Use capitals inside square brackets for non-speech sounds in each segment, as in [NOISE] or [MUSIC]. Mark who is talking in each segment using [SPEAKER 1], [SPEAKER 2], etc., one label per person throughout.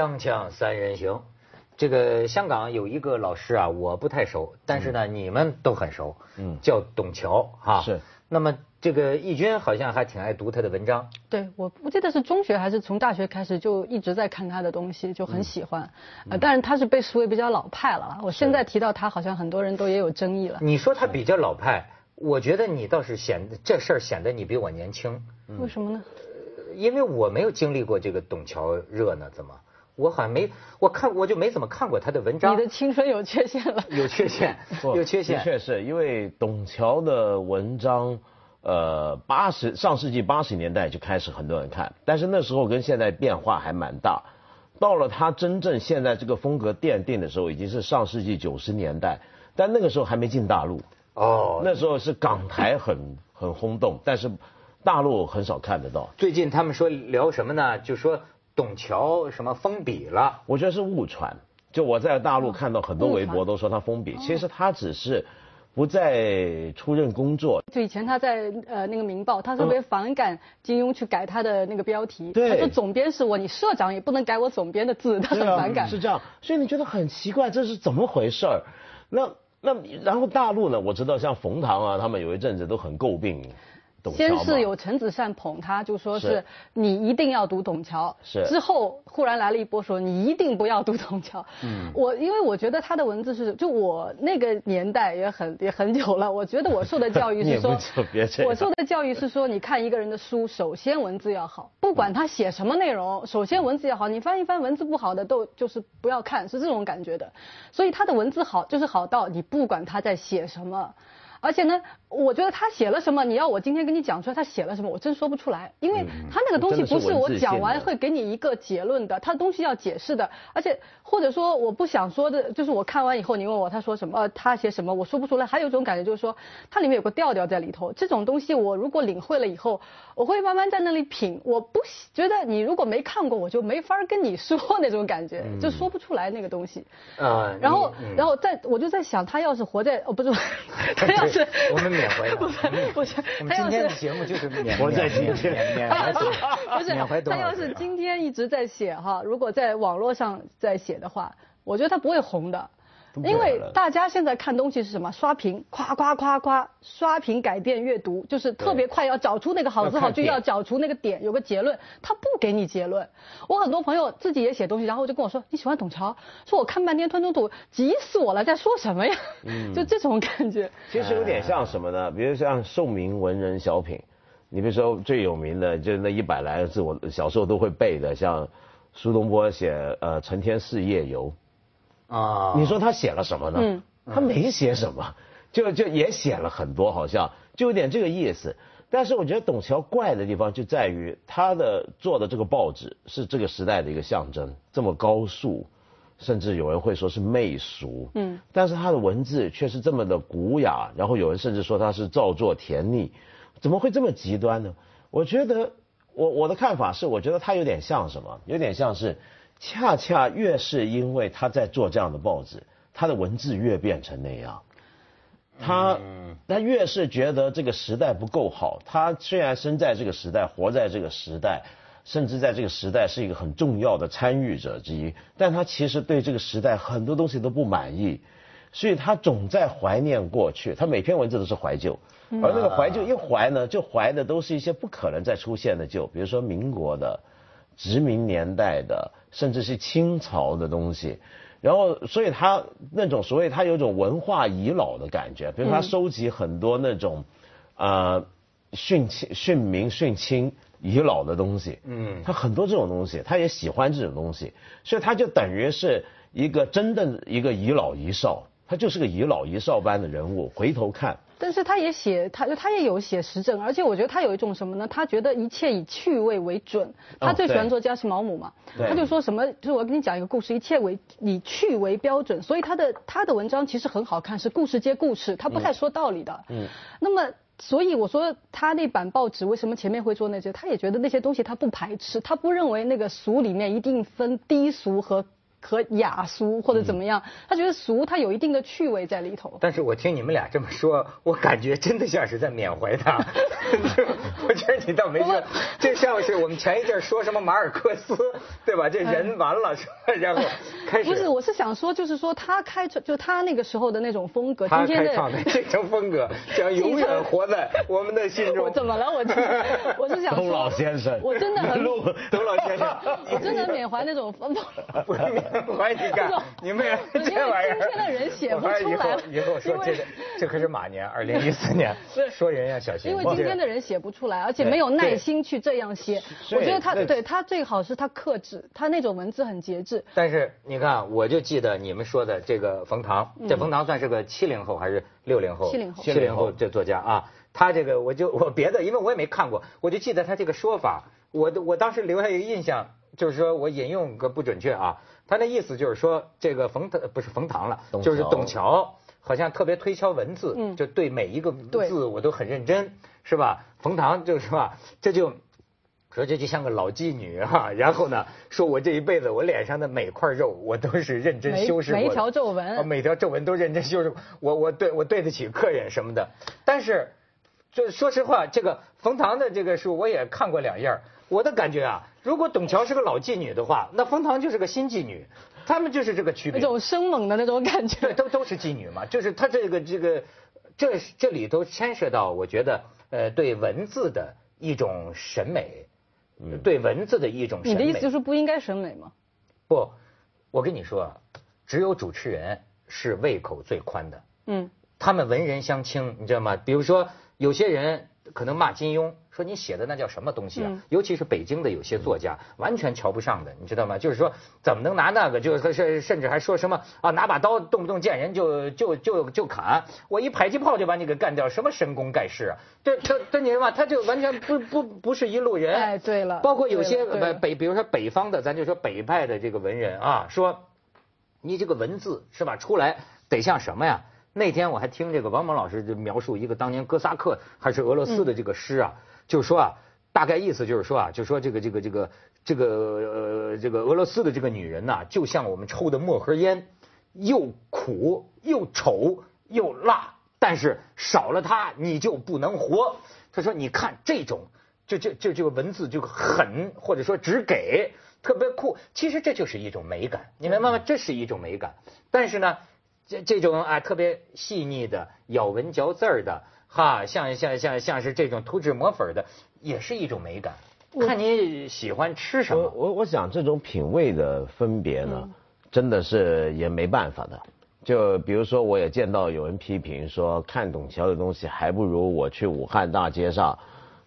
[SPEAKER 1] 锵锵三人行，这个香港有一个老师啊，我不太熟，但是呢，你们都很熟，嗯，叫董桥哈。
[SPEAKER 2] 是。
[SPEAKER 1] 那么这个义军好像还挺爱读他的文章。
[SPEAKER 3] 对，我不记得是中学还是从大学开始就一直在看他的东西，就很喜欢。呃，但是他是被视为比较老派了。我现在提到他，好像很多人都也有争议了。
[SPEAKER 1] 你说他比较老派，我觉得你倒是显得这事儿显得你比我年轻。
[SPEAKER 3] 为什么呢？
[SPEAKER 1] 因为我没有经历过这个董桥热呢，怎么？我好像没，我看我就没怎么看过他的文章。
[SPEAKER 3] 你的青春有缺陷了。
[SPEAKER 1] 有缺陷，[LAUGHS] 有缺陷。
[SPEAKER 2] 的确是因为董桥的文章，呃，八十上世纪八十年代就开始很多人看，但是那时候跟现在变化还蛮大。到了他真正现在这个风格奠定的时候，已经是上世纪九十年代，但那个时候还没进大陆。哦。那时候是港台很很轰动，但是大陆很少看得到。
[SPEAKER 1] 最近他们说聊什么呢？就说。董桥什么封笔了？
[SPEAKER 2] 我觉得是误传。就我在大陆看到很多微博都说他封笔，其实他只是不再出任工作。
[SPEAKER 3] 就以前他在呃那个《明报》，他特别反感金庸去改他的那个标题。
[SPEAKER 2] 对。
[SPEAKER 3] 他说总编是我，你社长也不能改我总编的字，他很反感。
[SPEAKER 2] 是这样，所以你觉得很奇怪，这是怎么回事儿？那那然后大陆呢？我知道像冯唐啊，他们有一阵子都很诟病。
[SPEAKER 3] 先是有陈子善捧他，就说是你一定要读董桥。
[SPEAKER 2] 是。
[SPEAKER 3] 之后忽然来了一波说你一定不要读董桥。嗯。我因为我觉得他的文字是，就我那个年代也很也很久了，我觉得我受的教育 [LAUGHS] 是说，我受的教育是说，你看一个人的书，首先文字要好，不管他写什么内容，首先文字要好。你翻一翻文字不好的都就是不要看，是这种感觉的。所以他的文字好，就是好到你不管他在写什么。而且呢，我觉得他写了什么，你要我今天跟你讲出来他写了什么，我真说不出来，因为他那个东西不是我讲完会给你一个结论的，他东西要解释的，而且或者说我不想说的，就是我看完以后你问我他说什么，他写什么，我说不出来。还有一种感觉就是说，它里面有个调调在里头，这种东西我如果领会了以后，我会慢慢在那里品。我不觉得你如果没看过，我就没法跟你说那种感觉，就说不出来那个东西。啊，然后然后在我就在想，他要是活在哦不是，[LAUGHS] 他要。是，
[SPEAKER 1] 我们缅怀
[SPEAKER 3] 不是不是，
[SPEAKER 1] 我们今天的节目就是缅
[SPEAKER 2] 怀今天，
[SPEAKER 1] 缅怀 [LAUGHS] 不
[SPEAKER 3] 是他要是今天一直在写哈，如果在网络上在写的话，我觉得他不会红的。因为大家现在看东西是什么？刷屏，夸夸夸夸，刷屏改变阅读，就是特别快，要找出那个好字好句，要找出那个点，有个结论。他不给你结论。我很多朋友自己也写东西，然后就跟我说：“你喜欢董桥？”说我看半天吞吞吐，急死我了，在说什么呀？嗯，就这种感觉。
[SPEAKER 2] 其实有点像什么呢？比如像宋明文人小品，你比如说最有名的，就那一百来个字，我小时候都会背的，像苏东坡写呃“承天寺夜游”。啊，你说他写了什么呢？嗯，他没写什么，就就也写了很多，好像就有点这个意思。但是我觉得董桥怪的地方就在于他的做的这个报纸是这个时代的一个象征，这么高速，甚至有人会说是媚俗。嗯，但是他的文字却是这么的古雅，然后有人甚至说他是造作甜腻，怎么会这么极端呢？我觉得我我的看法是，我觉得他有点像什么？有点像是。恰恰越是因为他在做这样的报纸，他的文字越变成那样。他他越是觉得这个时代不够好。他虽然生在这个时代，活在这个时代，甚至在这个时代是一个很重要的参与者之一，但他其实对这个时代很多东西都不满意，所以他总在怀念过去。他每篇文字都是怀旧，而那个怀旧一怀呢，就怀的都是一些不可能再出现的旧，比如说民国的。殖民年代的，甚至是清朝的东西，然后，所以他那种所谓他有种文化遗老的感觉，比如他收集很多那种，呃，殉清、殉民、殉清遗老的东西，嗯，他很多这种东西，他也喜欢这种东西，所以他就等于是一个真的一个遗老遗少，他就是个遗老遗少般的人物，回头看。
[SPEAKER 3] 但是他也写，他他也有写时政，而且我觉得他有一种什么呢？他觉得一切以趣味为准。他最喜欢做家是毛姆嘛，他就说什么，就是我给你讲一个故事，一切为以趣为标准。所以他的他的文章其实很好看，是故事接故事，他不太说道理的。嗯。那么，所以我说他那版报纸为什么前面会做那些？他也觉得那些东西他不排斥，他不认为那个俗里面一定分低俗和。和雅俗或者怎么样，他觉得俗他有一定的趣味在里头。
[SPEAKER 1] 但是我听你们俩这么说，我感觉真的像是在缅怀他。[LAUGHS] 我觉得你倒没说，这像是我们前一阵说什么马尔克斯，对吧？这人完了，然后开始。
[SPEAKER 3] 不是，我是想说，就是说他开创，就他那个时候的那种风格，
[SPEAKER 1] 他开创的这种风格将永远活在 [LAUGHS] 我们的心中。
[SPEAKER 3] 怎么了？我我是想说，[LAUGHS]
[SPEAKER 2] 董老先生，
[SPEAKER 3] 我真的很
[SPEAKER 1] 董老先生，
[SPEAKER 3] 我真的缅怀那种风
[SPEAKER 1] 格。怀你干，你们这玩意儿，
[SPEAKER 3] 今天的人写不出来。
[SPEAKER 1] 以后以后说这个，[LAUGHS] 这可是马年，二零一四年，[LAUGHS] 说人要小心。
[SPEAKER 3] 因为今天的人写不出来，而且没有耐心去这样写。我觉得他对他最好是他克制，他那种文字很节制。
[SPEAKER 1] 但是你看，我就记得你们说的这个冯唐，这冯唐算是个七零后还是六零后？
[SPEAKER 3] 七零后，
[SPEAKER 1] 七零后这作家啊，他这个我就我别的，因为我也没看过，我就记得他这个说法，我我当时留下一个印象，就是说我引用个不准确啊。他那意思就是说，这个冯唐不是冯唐了，就是董桥，好像特别推敲文字，就对每一个字我都很认真，是吧？冯唐就是吧，这就说这就像个老妓女哈，[LAUGHS] 然后呢，说我这一辈子我脸上的每块肉我都是认真修饰
[SPEAKER 3] 过，每一条皱纹，
[SPEAKER 1] 每条皱纹都认真修饰，我我对我对得起客人什么的。但是，就说实话，这个冯唐的这个书我也看过两页。我的感觉啊，如果董桥是个老妓女的话，那冯唐就是个新妓女，他们就是这个区别。
[SPEAKER 3] 那种生猛的那种感觉。
[SPEAKER 1] 对，都都是妓女嘛，就是他这个这个，这这里头牵涉到，我觉得呃，对文字的一种审美，对文字的一种审
[SPEAKER 3] 美。你的意思就是不应该审美吗？
[SPEAKER 1] 不，我跟你说，只有主持人是胃口最宽的。嗯。他们文人相轻，你知道吗？比如说有些人。可能骂金庸，说你写的那叫什么东西啊？尤其是北京的有些作家，完全瞧不上的，你知道吗？就是说，怎么能拿那个？就是甚甚至还说什么啊，拿把刀动不动见人就就就就砍，我一迫击炮就把你给干掉，什么神功盖世啊？这这这你嘛，他就完全不不不是一路人。
[SPEAKER 3] 哎，对了，
[SPEAKER 1] 包括有些北，比如说北方的，咱就说北派的这个文人啊，说你这个文字是吧，出来得像什么呀？那天我还听这个王蒙老师就描述一个当年哥萨克还是俄罗斯的这个诗啊，就说啊，大概意思就是说啊，就说这个这个这个这个呃这个俄罗斯的这个女人呐，就像我们抽的墨盒烟，又苦又丑又辣，但是少了它你就不能活。他说你看这种，就就就这个文字就狠，或者说只给特别酷，其实这就是一种美感，你明白吗？这是一种美感，但是呢。这这种啊特别细腻的咬文嚼字儿的哈，像像像像是这种涂脂抹粉的，也是一种美感。看你喜欢吃什么。
[SPEAKER 2] 我我想这种品味的分别呢，真的是也没办法的。就比如说，我也见到有人批评说，看董桥的东西还不如我去武汉大街上。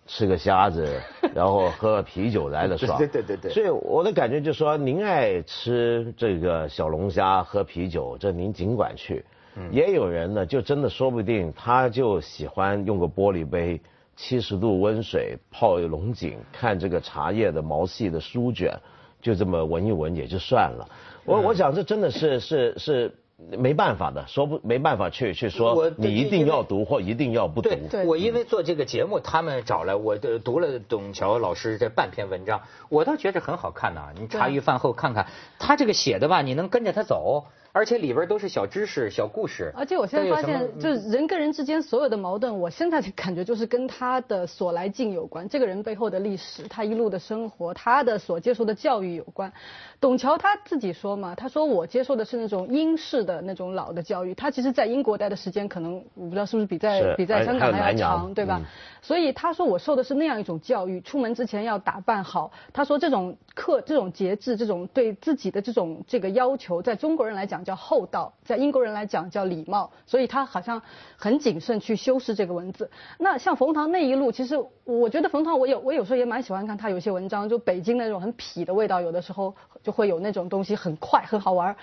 [SPEAKER 2] 吃个虾子，然后喝啤酒来的 [LAUGHS] 爽。
[SPEAKER 1] 对对对对。
[SPEAKER 2] 所以我的感觉就是说，您爱吃这个小龙虾、喝啤酒，这您尽管去。嗯。也有人呢，就真的说不定，他就喜欢用个玻璃杯，七十度温水泡龙井，看这个茶叶的毛细的舒卷，就这么闻一闻也就算了。我我想这真的是是是。没办法的，说不没办法去去说，你一定要读或一定要不读。
[SPEAKER 1] 对，我因为做这个节目，他们找来我，读了董桥老师这半篇文章，我倒觉得很好看呐。你茶余饭后看看，他这个写的吧，你能跟着他走。而且里边都是小知识、小故事。
[SPEAKER 3] 而且我现在发现，就是人跟人之间所有的矛盾，我现在感觉就是跟他的所来境有关。这个人背后的历史，他一路的生活，他的所接受的教育有关。董桥他自己说嘛，他说我接受的是那种英式的那种老的教育。他其实在英国待的时间，可能我不知道是不是比在比在香港还要长，对吧？所以他说我受的是那样一种教育，出门之前要打扮好。他说这种克、这种节制、这种对自己的这种这个要求，在中国人来讲。叫厚道，在英国人来讲叫礼貌，所以他好像很谨慎去修饰这个文字。那像冯唐那一路，其实我觉得冯唐，我有我有时候也蛮喜欢看他有些文章，就北京那种很痞的味道，有的时候就会有那种东西很快很好玩。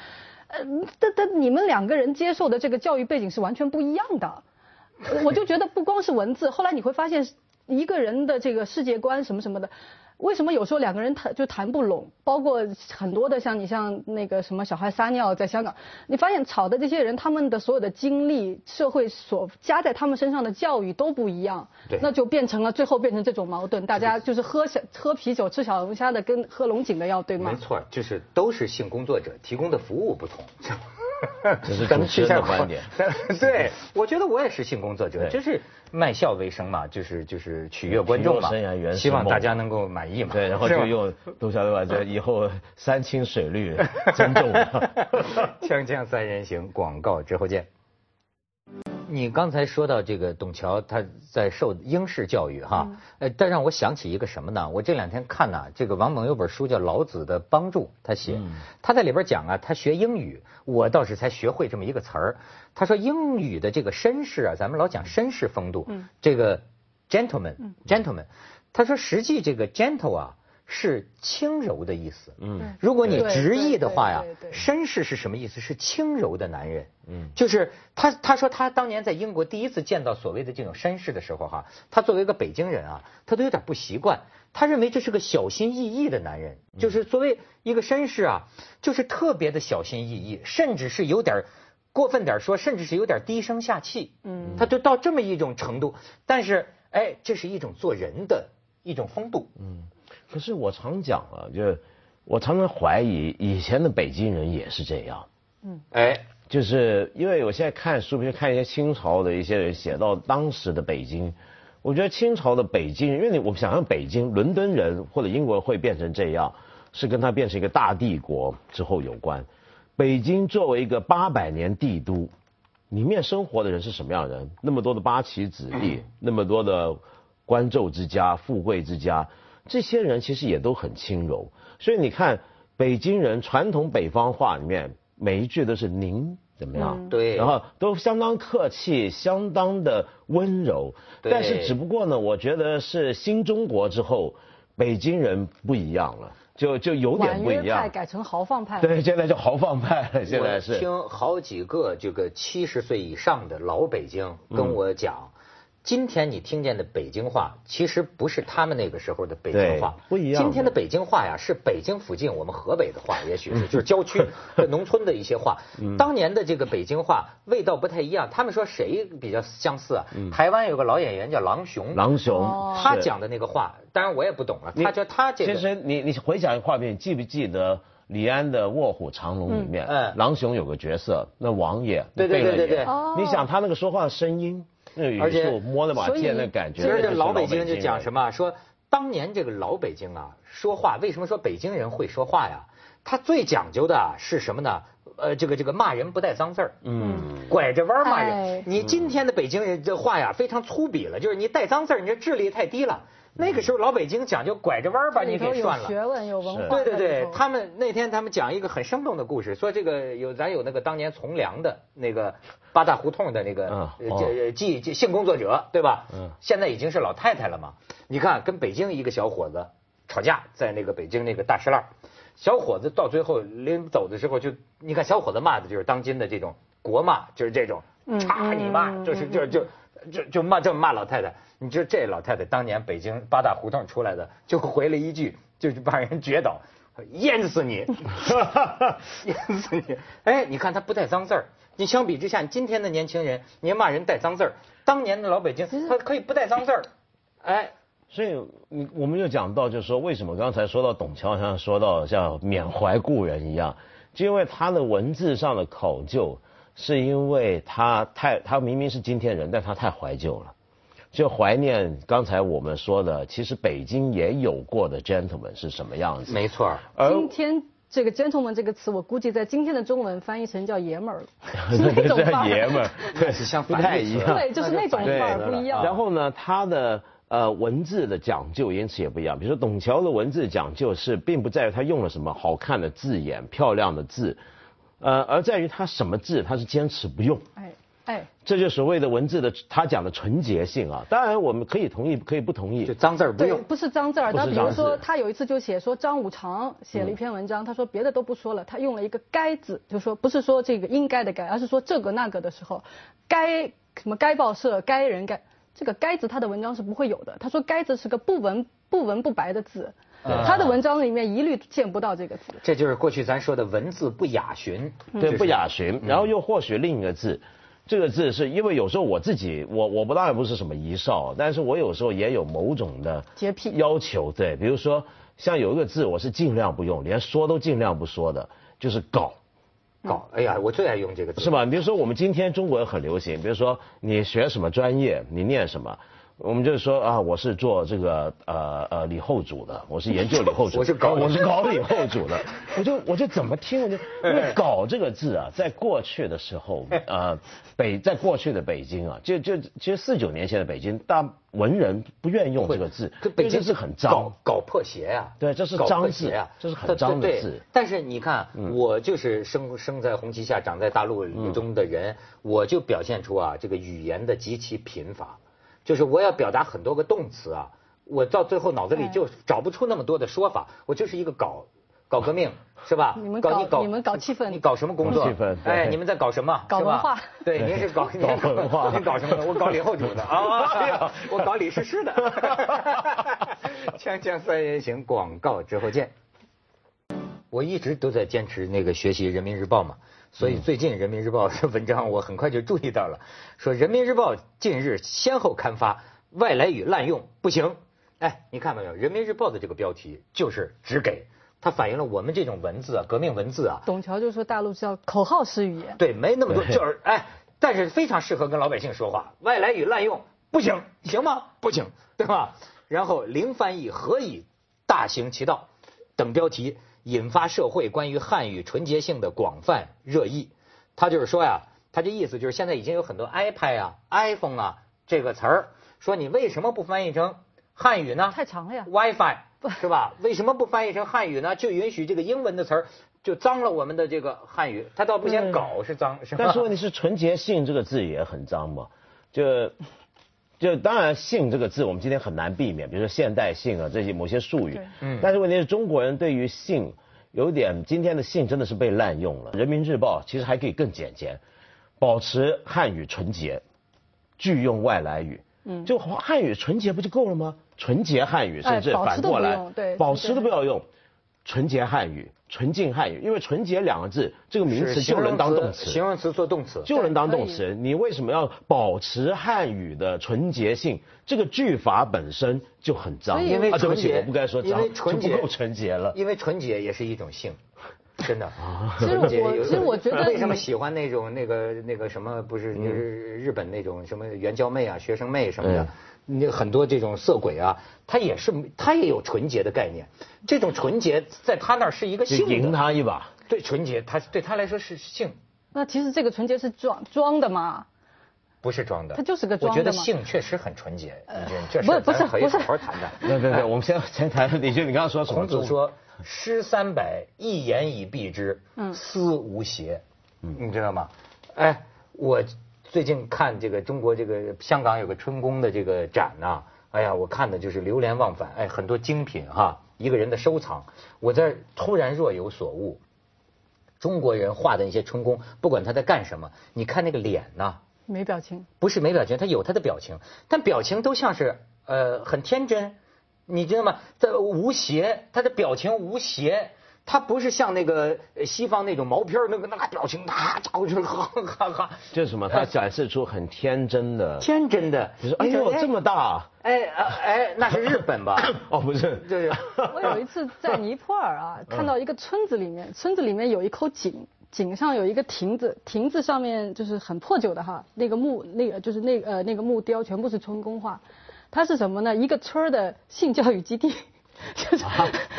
[SPEAKER 3] 呃，但但你们两个人接受的这个教育背景是完全不一样的。我就觉得不光是文字，后来你会发现一个人的这个世界观什么什么的。为什么有时候两个人谈就谈不拢？包括很多的像你像那个什么小孩撒尿在香港，你发现吵的这些人，他们的所有的经历、社会所加在他们身上的教育都不一样，
[SPEAKER 1] 对，
[SPEAKER 3] 那就变成了最后变成这种矛盾，大家就是喝小喝啤酒吃小龙虾的跟喝龙井的要对吗？
[SPEAKER 1] 没错，就是都是性工作者提供的服务不同。[LAUGHS]
[SPEAKER 2] 这是主持人的观点。[LAUGHS]
[SPEAKER 1] 对，我觉得我也是性工作者，就是卖笑为生嘛，就是就是取悦观众嘛，希望大家能够满意嘛。
[SPEAKER 2] 对，然后就用杜小对吧？以后山清水绿，尊重。[LAUGHS]
[SPEAKER 1] 锵锵三人行，广告之后见。你刚才说到这个董桥，他在受英式教育哈，呃，但让我想起一个什么呢？我这两天看呐，这个王蒙有本书叫《老子的帮助》，他写，他在里边讲啊，他学英语，我倒是才学会这么一个词儿。他说英语的这个绅士啊，咱们老讲绅士风度，这个 gentleman，gentleman，他说实际这个 gentle 啊。是轻柔的意思。嗯，如果你直译的话呀，绅士是什么意思？是轻柔的男人。嗯，就是他他说他当年在英国第一次见到所谓的这种绅士的时候哈，他作为一个北京人啊，他都有点不习惯。他认为这是个小心翼翼的男人，就是作为一个绅士啊，就是特别的小心翼翼，甚至是有点过分点说，甚至是有点低声下气。嗯，他就到这么一种程度。但是哎，这是一种做人的一种风度。嗯。
[SPEAKER 2] 可是我常讲啊，就是我常常怀疑以前的北京人也是这样。嗯，哎，就是因为我现在看书，比如看一些清朝的一些人写到当时的北京，我觉得清朝的北京，因为你我们想象北京伦敦人或者英国人会变成这样，是跟他变成一个大帝国之后有关。北京作为一个八百年帝都，里面生活的人是什么样的人？那么多的八旗子弟，那么多的官胄之家、富贵之家。这些人其实也都很轻柔，所以你看北京人传统北方话里面每一句都是您怎么样？
[SPEAKER 1] 对，
[SPEAKER 2] 然后都相当客气，相当的温柔。但是只不过呢，我觉得是新中国之后，北京人不一样了，就就有点不一样。
[SPEAKER 3] 派改成豪放派。
[SPEAKER 2] 对，现在就豪放派了。现在是。
[SPEAKER 1] 听好几个这个七十岁以上的老北京跟我讲。今天你听见的北京话，其实不是他们那个时候的北京话，
[SPEAKER 2] 不一样。
[SPEAKER 1] 今天的北京话呀，是北京附近我们河北的话，[LAUGHS] 也许是就是郊区、[LAUGHS] 农村的一些话。当年的这个北京话味道不太一样。他们说谁比较相似啊？台湾有个老演员叫郎雄，
[SPEAKER 2] 郎雄，
[SPEAKER 1] 他讲的那个话，当然我也不懂了。他叫他这
[SPEAKER 2] 个。其实你你回想画面，记不记得李安的《卧虎藏龙》里面，郎雄有个角色，那王爷，
[SPEAKER 1] 对对对对对。
[SPEAKER 2] 你想他那个说话的声音。
[SPEAKER 1] 而且
[SPEAKER 2] 摸了把剑的感觉，
[SPEAKER 1] 其实这老北京就讲什么？说当年这个老北京啊，说话为什么说北京人会说话呀？他最讲究的是什么呢？呃，这个这个骂人不带脏字儿，嗯，拐着弯骂人。你今天的北京人这话呀，非常粗鄙了，就是你带脏字儿，你这智力太低了。那个时候老北京讲究拐着弯把你给涮了。
[SPEAKER 3] 有学问有文化。
[SPEAKER 1] 对对对，他们那天他们讲一个很生动的故事，说这个有咱有那个当年从良的那个八大胡同的那个这记性工作者对吧？嗯。现在已经是老太太了嘛？你看跟北京一个小伙子吵架，在那个北京那个大石栏，小伙子到最后临走的时候就，你看小伙子骂的就是当今的这种国骂，就是这种，插你妈，就是就就就就骂这么骂老太太。你知道这老太太当年北京八大胡同出来的，就回了一句，就是把人撅倒，淹死你，[LAUGHS] 淹死你！哎，你看他不带脏字儿，你相比之下，今天的年轻人，你骂人带脏字儿，当年的老北京他可以不带脏字儿，哎，
[SPEAKER 2] 所以你我们就讲到，就是说为什么刚才说到董桥，像说到像缅怀故人一样，就因为他的文字上的考究，是因为他太他明明是今天人，但他太怀旧了。就怀念刚才我们说的，其实北京也有过的 gentleman 是什么样子？
[SPEAKER 1] 没错。
[SPEAKER 3] 今天这个 gentleman 这个词，我估计在今天的中文翻译成叫爷们儿了，[LAUGHS] 是那种
[SPEAKER 2] 爷们儿，
[SPEAKER 1] 对，是像不太一样。
[SPEAKER 3] 对，就是那种范儿不一样。
[SPEAKER 2] 然后呢，他的呃文字的讲究因此也不一样。比如说董桥的文字讲究是，并不在于他用了什么好看的字眼、漂亮的字，呃，而在于他什么字他是坚持不用。哎。哎，这就所谓的文字的他讲的纯洁性啊，当然我们可以同意，可以不同意，
[SPEAKER 1] 就脏字儿不用，
[SPEAKER 3] 不是脏字儿。他比如说，他有一次就写说张五常写了一篇文章，他说别的都不说了，他用了一个该字，就说不是说这个应该的该，而是说这个那个的时候，该什么该报社该人该这个该字他的文章是不会有的。他说该字是个不文不文不白的字。他的文章里面一律见不到这个词。
[SPEAKER 1] 这就是过去咱说的文字不雅寻，
[SPEAKER 2] 对，不雅寻。然后又或许另一个字，这个字是因为有时候我自己，我我不当然不是什么遗少，但是我有时候也有某种的
[SPEAKER 3] 洁癖
[SPEAKER 2] 要求，对，比如说像有一个字，我是尽量不用，连说都尽量不说的，就是搞。
[SPEAKER 1] 搞，哎呀，我最爱用这个字，
[SPEAKER 2] 是吧？比如说我们今天中国人很流行，比如说你学什么专业，你念什么，我们就是说啊，我是做这个呃呃李后主的，我是研究李后主，[LAUGHS]
[SPEAKER 1] 我是搞
[SPEAKER 2] 我是搞李后主的，[LAUGHS] 我就我就怎么听我就因为搞这个字啊，在过去的时候呃北在过去的北京啊，就就其实四九年前的北京大文人不愿意用这个字，
[SPEAKER 1] 这北京
[SPEAKER 2] 是很脏，
[SPEAKER 1] 搞破鞋呀，
[SPEAKER 2] 对，这是脏字
[SPEAKER 1] 呀，
[SPEAKER 2] 这是很脏的字。
[SPEAKER 1] 但是你看，我就是生生在红旗下，长在大陆中的人，我就表现出啊这个语言的极其贫乏。就是我要表达很多个动词啊，我到最后脑子里就找不出那么多的说法，我就是一个搞搞革命是吧？
[SPEAKER 3] 你们搞你们搞气氛，
[SPEAKER 1] 你搞什么工作？
[SPEAKER 2] 气氛，
[SPEAKER 1] 哎，你们在搞什么？
[SPEAKER 3] 搞文化。
[SPEAKER 1] 对，您是搞
[SPEAKER 2] 搞文化，
[SPEAKER 1] 您搞什么？我搞李后主的 [LAUGHS] 啊，我搞李师师的。锵锵三人行，广告之后见。我一直都在坚持那个学习人民日报嘛。所以最近《人民日报》的文章我很快就注意到了，说《人民日报》近日先后刊发外来语滥用不行。哎，你看到没有，《人民日报》的这个标题就是只给，它反映了我们这种文字啊，革命文字啊。
[SPEAKER 3] 董桥就说大陆叫口号式语言。
[SPEAKER 1] 对，没那么多，就是哎，但是非常适合跟老百姓说话。外来语滥用不行，行吗？不行，对吧？然后零翻译何以大行其道等标题。引发社会关于汉语纯洁性的广泛热议。他就是说呀，他这意思就是现在已经有很多 iPad 啊、iPhone 啊这个词儿，说你为什么不翻译成汉语呢？
[SPEAKER 3] 太长了呀。
[SPEAKER 1] WiFi 是吧？为什么不翻译成汉语呢？就允许这个英文的词儿就脏了我们的这个汉语。他倒不嫌搞是脏，是吧？
[SPEAKER 2] 但是问题是纯洁性这个字也很脏嘛？就就当然性这个字我们今天很难避免，比如说现代性啊这些某些术语。嗯。但是问题是中国人对于性。有点今天的性真的是被滥用了。人民日报其实还可以更简洁，保持汉语纯洁，拒用外来语。嗯，就汉语纯洁不就够了吗？纯洁汉语甚至反过来，
[SPEAKER 3] 对，
[SPEAKER 2] 保持都不要用，纯洁汉语。纯净汉语，因为“纯洁”两个字，这个名词就能当动词，
[SPEAKER 1] 形容词做动词
[SPEAKER 2] 就能当动词。你为什么要保持汉语的纯洁性？这个句法本身就很脏。
[SPEAKER 1] 因为啊、对不起，
[SPEAKER 2] 我不该说脏，就不够纯洁了。
[SPEAKER 1] 因为纯洁也是一种性，真的。
[SPEAKER 3] 其实我其实我觉得，[LAUGHS]
[SPEAKER 1] 为什么喜欢那种那个那个什么？不是就是日本那种什么援交妹啊、学生妹什么的。那很多这种色鬼啊，他也是他也有纯洁的概念，这种纯洁在他那儿是一个性
[SPEAKER 2] 赢他一把。
[SPEAKER 1] 对纯洁，他对他来说是性。
[SPEAKER 3] 那其实这个纯洁是装装的吗？
[SPEAKER 1] 不是装的，
[SPEAKER 3] 他就是个装
[SPEAKER 1] 的。我觉得性确实很纯洁，这事咱可以好好谈谈。
[SPEAKER 2] 对对对，我们先先谈。你就你刚刚说
[SPEAKER 1] 孔子说：“诗三百，一言以蔽之，思无邪。”嗯，你知道吗？哎，我。最近看这个中国这个香港有个春宫的这个展呐，哎呀，我看的就是流连忘返，哎，很多精品哈，一个人的收藏。我这突然若有所悟，中国人画的那些春宫，不管他在干什么，你看那个脸呐，
[SPEAKER 3] 没表情，
[SPEAKER 1] 不是没表情，他有他的表情，但表情都像是呃很天真，你知道吗？他无邪，他的表情无邪。他不是像那个西方那种毛片那个那个表情，那家伙就是哈哈哈。
[SPEAKER 2] 这是什么？他展示出很天真的。
[SPEAKER 1] 天真的。
[SPEAKER 2] 你说，哎呦，这么大。
[SPEAKER 1] 哎哎，那是日本吧？[LAUGHS]
[SPEAKER 2] 哦，不是。
[SPEAKER 1] 对对。[LAUGHS]
[SPEAKER 3] 我有一次在尼泊尔啊，看到一个村子里面，村子里面有一口井，井上有一个亭子，亭子上面就是很破旧的哈，那个木那个就是那呃那个木雕全部是春宫画，它是什么呢？一个村的性教育基地。[LAUGHS]
[SPEAKER 1] 就是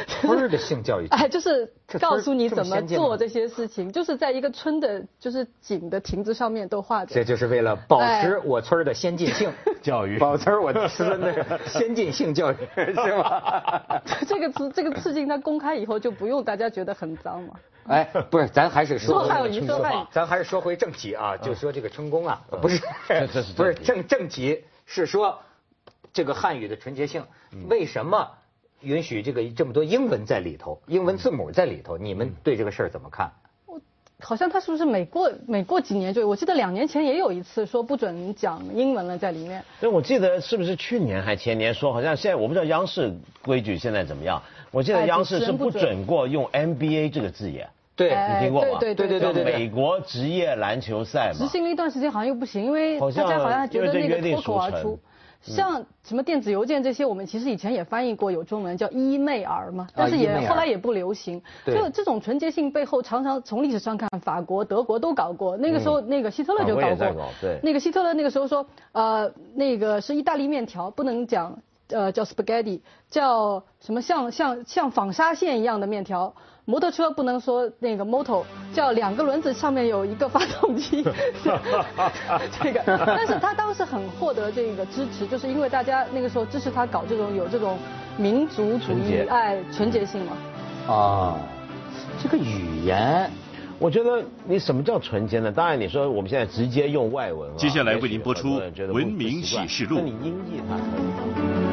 [SPEAKER 1] 村儿的性教育，[LAUGHS]
[SPEAKER 3] 哎，就是告诉你怎么做这些事情，就是在一个村的，就是井的亭子上面都画着。
[SPEAKER 1] 这就是为了 [LAUGHS] 保持我村的先进性
[SPEAKER 2] 教育，
[SPEAKER 1] 保持我村那个先进性教育，是吗？
[SPEAKER 3] 这个词这个事情，它公开以后就不用大家觉得很脏嘛。
[SPEAKER 1] 哎，不是，咱还是说，
[SPEAKER 3] 说
[SPEAKER 1] 咱还是说回正题啊，就说这个春宫啊，不是，不是正正题是说这个汉语的纯洁性，为什么？允许这个这么多英文在里头，英文字母在里头，你们对这个事儿怎么看？
[SPEAKER 3] 我好像他是不是每过每过几年就？我记得两年前也有一次说不准讲英文了在里面。
[SPEAKER 2] 那我记得是不是去年还前年说，好像现在我不知道央视规矩现在怎么样。我记得央视是不准过用 NBA 这个字眼。
[SPEAKER 1] 对，
[SPEAKER 2] 你听过吗？
[SPEAKER 3] 对对
[SPEAKER 1] 对对对
[SPEAKER 2] 美国职业篮球赛
[SPEAKER 3] 嘛。执行了一段时间好像又不行，因为大家好像觉得那个脱口而出。像什么电子邮件这些，我们其实以前也翻译过有中文叫 email 嘛，但是也后来也不流行。就这种纯洁性背后，常常从历史上看，法国、德国都搞过。那个时候，那个希特勒就搞过。
[SPEAKER 2] 对。
[SPEAKER 3] 那个希特勒那个时候说，呃，那个是意大利面条，不能讲呃叫 spaghetti，叫什么像像像纺纱线一样的面条。摩托车不能说那个 motor，叫两个轮子上面有一个发动机，[LAUGHS] 这个，但是他当时很获得这个支持，就是因为大家那个时候支持他搞这种有这种民族主义爱纯洁性嘛。
[SPEAKER 1] 啊，这个语言，
[SPEAKER 2] 我觉得你什么叫纯洁呢？当然你说我们现在直接用外文。
[SPEAKER 4] 接下来为您播出《文明启示录》。
[SPEAKER 2] 那你音译它。